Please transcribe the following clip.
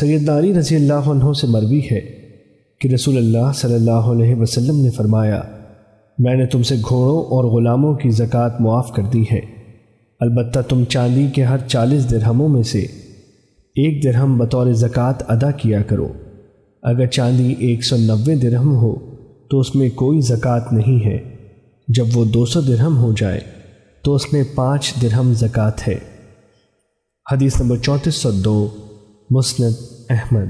سید ناری رضی اللہ عنہ سے مروی ہے کہ رسول اللہ صلی اللہ علیہ وسلم نے فرمایا، میں نے تم سے گھوڑوں اور غلاموں کی زکوٰۃ معاف کر دی ہے۔ البتہ تم چاندی کے ہر چالیس درہموں میں سے ایک درہم بطور زکوٰۃ ادا کیا کرو۔ اگر چاندی ایک سو نوے درہم ہو، تو اس میں کوئی زکوٰۃ نہیں ہے۔ جب وہ دو سو درہم ہو جائے، تو اس میں پانچ درہم زکوٰۃ ہے۔ حدیث نمبر چونتیس سو دو۔ مسند احمد